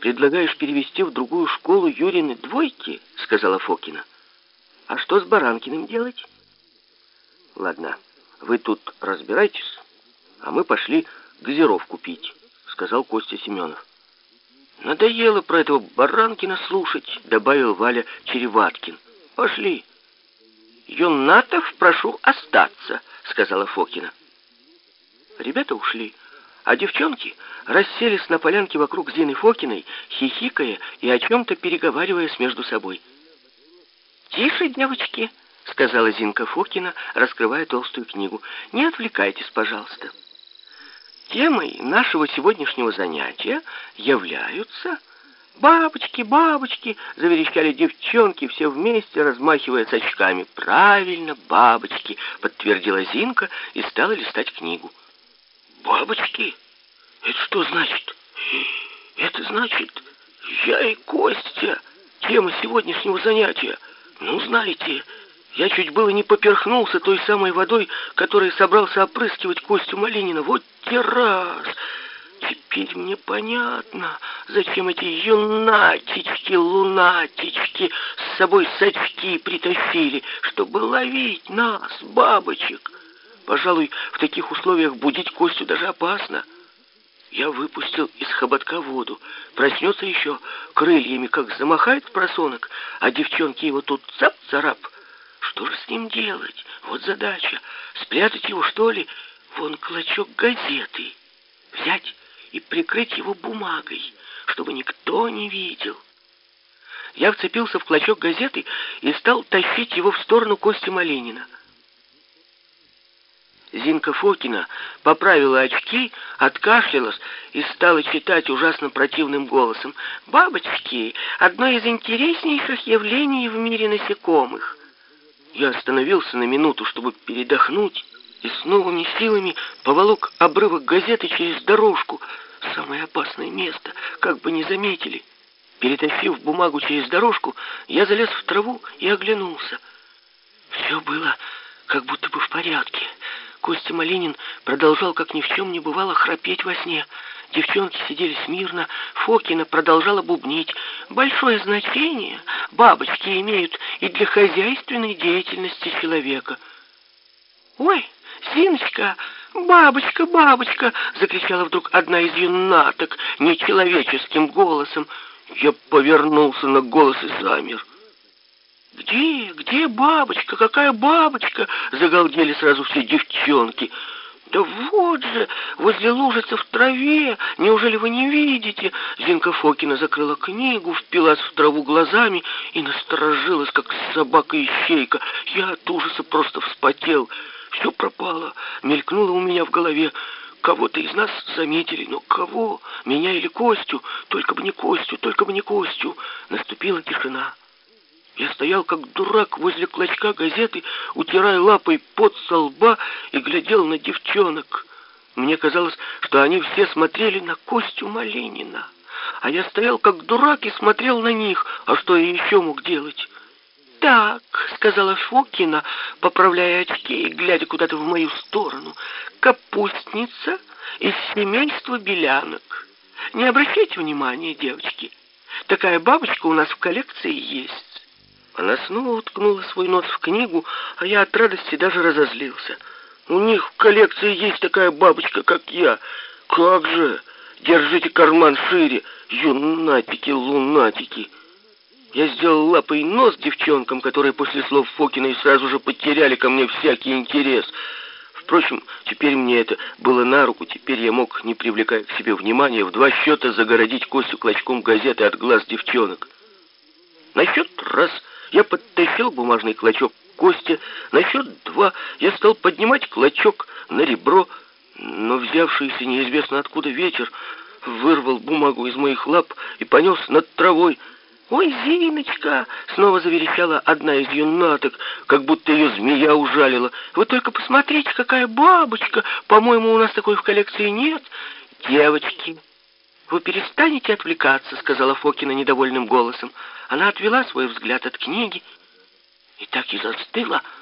предлагаешь перевести в другую школу Юрины двойки?» — сказала Фокина. «А что с Баранкиным делать?» «Ладно, вы тут разбирайтесь, а мы пошли газировку пить», — сказал Костя Семенов. «Надоело про этого Баранкина слушать», — добавил Валя Череваткин. «Пошли». «Юнатов прошу остаться», — сказала Фокина. Ребята ушли, а девчонки расселись на полянке вокруг Зины Фокиной, хихикая и о чем-то переговариваясь между собой. «Тише, девочки», — сказала Зинка Фокина, раскрывая толстую книгу. «Не отвлекайтесь, пожалуйста». Темой нашего сегодняшнего занятия являются... «Бабочки, бабочки!» — заверещали девчонки, все вместе, размахивая с очками. «Правильно, бабочки!» — подтвердила Зинка и стала листать книгу. «Бабочки? Это что значит?» «Это значит, я и Костя. Тема сегодняшнего занятия. Ну, знаете, я чуть было не поперхнулся той самой водой, которой собрался опрыскивать Костю Малинина. Вот те раз!» Теперь мне понятно, зачем эти юнатички, лунатички с собой сачки притащили, чтобы ловить нас, бабочек. Пожалуй, в таких условиях будить Костю даже опасно. Я выпустил из хоботка воду. Проснется еще крыльями, как замахает просонок, а девчонки его тут цап-царап. Что же с ним делать? Вот задача. Спрятать его, что ли? Вон клочок газеты. Взять и прикрыть его бумагой, чтобы никто не видел. Я вцепился в клочок газеты и стал тащить его в сторону Кости Малинина. Зинка Фокина поправила очки, откашлялась и стала читать ужасно противным голосом. «Бабочки — одно из интереснейших явлений в мире насекомых». Я остановился на минуту, чтобы передохнуть, и с новыми силами поволок обрывок газеты через дорожку — Самое опасное место, как бы не заметили. Перетащив бумагу через дорожку, я залез в траву и оглянулся. Все было как будто бы в порядке. Костя Малинин продолжал, как ни в чем не бывало, храпеть во сне. Девчонки сидели смирно, Фокина продолжала бубнить. Большое значение бабочки имеют и для хозяйственной деятельности человека. «Ой, Зиночка!» «Бабочка, бабочка!» — закричала вдруг одна из юнаток нечеловеческим голосом. Я повернулся на голос и замер. «Где? Где бабочка? Какая бабочка?» — загалдели сразу все девчонки. «Да вот же, возле лужицы в траве! Неужели вы не видите?» Зинка Фокина закрыла книгу, впилась в траву глазами и насторожилась, как собака-ищейка. Я от ужаса просто вспотел. Все пропало, мелькнуло у меня в голове. Кого-то из нас заметили, но кого? Меня или Костю? Только бы не Костю, только бы не Костю. Наступила тишина. Я стоял как дурак возле клочка газеты, утирая лапой пот со лба и глядел на девчонок. Мне казалось, что они все смотрели на Костю Малинина. А я стоял как дурак и смотрел на них. А что я еще мог делать? «Так», — сказала Фокина, поправляя очки и глядя куда-то в мою сторону, «капустница из семейства белянок. Не обращайте внимания, девочки, такая бабочка у нас в коллекции есть». Она снова уткнула свой нос в книгу, а я от радости даже разозлился. «У них в коллекции есть такая бабочка, как я. Как же! Держите карман шире, юнатики-лунатики!» Я сделал лапой нос девчонкам, которые после слов Фокиной сразу же потеряли ко мне всякий интерес. Впрочем, теперь мне это было на руку. Теперь я мог, не привлекая к себе внимания, в два счета загородить Костю клочком газеты от глаз девчонок. На счет раз я подтащил бумажный клочок Кости, на счет два я стал поднимать клочок на ребро, но взявшийся неизвестно откуда ветер вырвал бумагу из моих лап и понес над травой, «Ой, Зиночка!» — снова заверещала одна из юнаток, как будто ее змея ужалила. «Вы только посмотрите, какая бабочка! По-моему, у нас такой в коллекции нет!» «Девочки, вы перестанете отвлекаться!» — сказала Фокина недовольным голосом. Она отвела свой взгляд от книги и так и застыла, —